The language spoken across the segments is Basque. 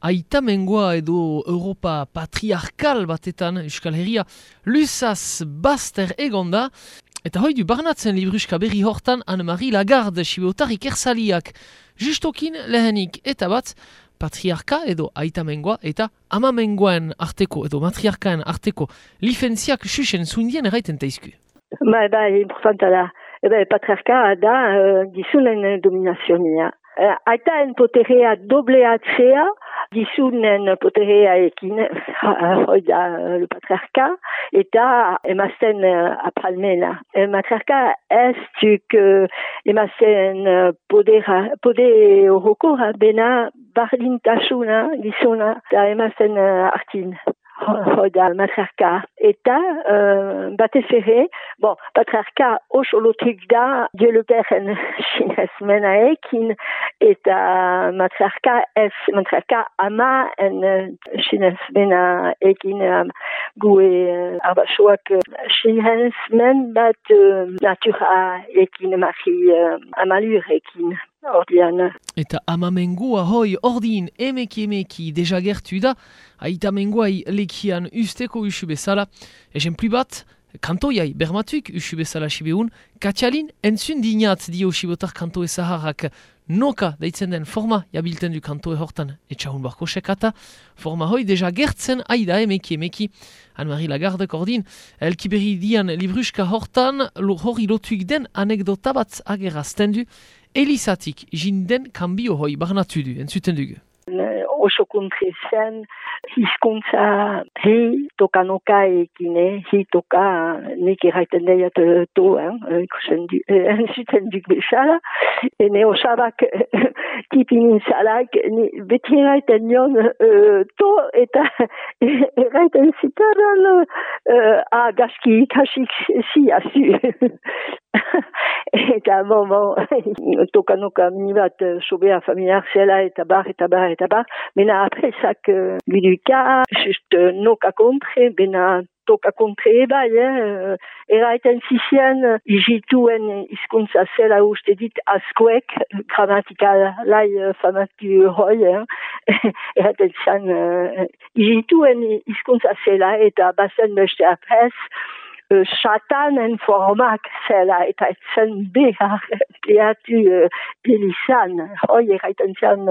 aita mengoa edo Europa patriarkal batetan Euskal Herria lusaz baster egonda, eta hoi du barnatzen libruska berri hortan Anne-Marie Lagarde sibotarik ersaliak justokin lehenik eta bat patriarka edo aita mengoa eta ama mengoen arteko edo matriarkaen arteko lifentziak susen zuindien eraiten teizku. Ba, ba, importanta da. Ebe, patriarka da uh, gizunen dominazionia. Uh, aita en poterea dobleatzea, gizunen poterea ekin, hoi da, le patriarka, eta emazten uh, apalmena. E, matriarka ez tuk uh, emazten uh, podera, pode horokora bena bardintasuna gizuna, da emazten uh, artin. Hoda, matriarka. Eta, uh, batez ere, bon, patriarka oso lotik da, dieluperen chinez menaekin, eta matriarka ez, matriarka ama en chinez menaekin um, gue uh, arbasoak chinez men bat uh, natura ekin mari uh, amalurekin. Ordian. Eta amamengua hoi ordin emeki emeki deja gertu da, aita menguai lekian usteko usu bezala, eżemplu bat, kantoiai bermatuik usu bezala sibeun, katxalin entzun dinat dio sibotar kanto ezaharrak noka deitzen den forma jabilten du kantoe hortan etxahun barko sekata, forma hoi deja gertzen aida emeki emeki, Anne-Marie Lagarde kordin, elkiberi dian libruska hortan, hori lotuik den anekdota bat agerazten du, Elizatik jinden kanbio hoi barnatu du, entzuten dugu. Oso kontre zen, hizkuntza hi toka noka ekine, hi toka nik erraiten deiat to, ikusen du, entzuten duk bezala, ene osabak tipin zalak, beti erraiten nion to, eta erraiten zitaran a gaski kasik si asu. eta bon, bon, toka noka mini bat sobea familiar zela eta bar, eta bar, eta bar, mena apresak uh, biduka, just uh, noka kontre, bena toka kontre eba, eh, eraiten zizien, izituen izkuntza zela uste dit askoek, gramatikal lai uh, famatu hoi, eh, eraiten zan, uh, izituen izkuntza zela eta bazen beste aprez, satanen formak zela eta etzen behar pliatu uh, bilizan, hoi eraiten zen.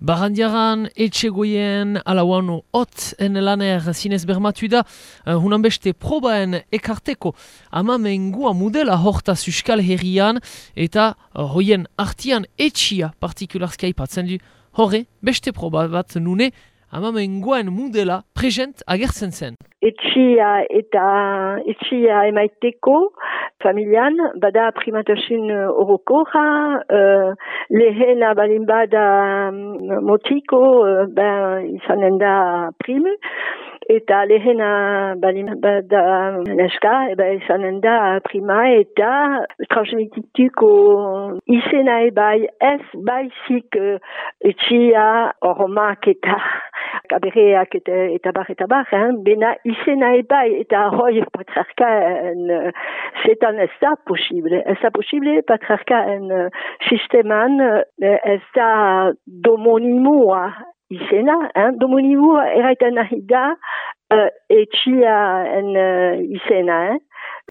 Barandiaran etxegoien alauano hot en laner zinez bermatu da, uh, hunan beste probaen ekarteko ama mengua modela hortaz uskal herrian eta uh, hoien artian etxia partikularski aipatzen du, horre beste proba bat nune ama mengoen modela present agertzen zen. Etxia eta etxia emaiteko familian, bada primatasun orokorra, uh, lehena balin bada motiko, uh, ben izanen da primu, eta lehena balin bada neska, eba izanen da prima, eta transmitituko izena ebai ez baizik uh, etxia oromak eta kabereak eta, eta bar eta bar, hein? bena izena ebai eta hoi patriarkaen uh, zetan ez da posible. Ez da posible patriarkaen uh, sisteman uh, ez da domonimoa izena. Hein? Domonimoa eraiten nahi da uh, etxia en uh, izena. Hein?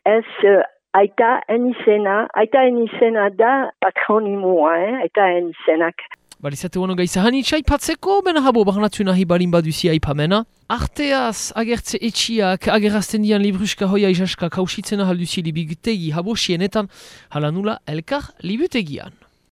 Ez uh, aita en izena, aita en izena da patronimoa, hein? aita en izenak. Balizate hono gaiza hanitza ipatzeko, bena habo bahanatu nahi balin baduzi aipamena. Arteaz agertze etxiak agerazten dian libruska hoia izaska kausitzen ahalduzi libigutegi habo sienetan, hala nula elkar libutegian.